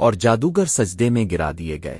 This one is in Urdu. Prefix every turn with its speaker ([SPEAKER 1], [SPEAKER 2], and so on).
[SPEAKER 1] اور جادوگر سجدے میں گرا دیے گئے۔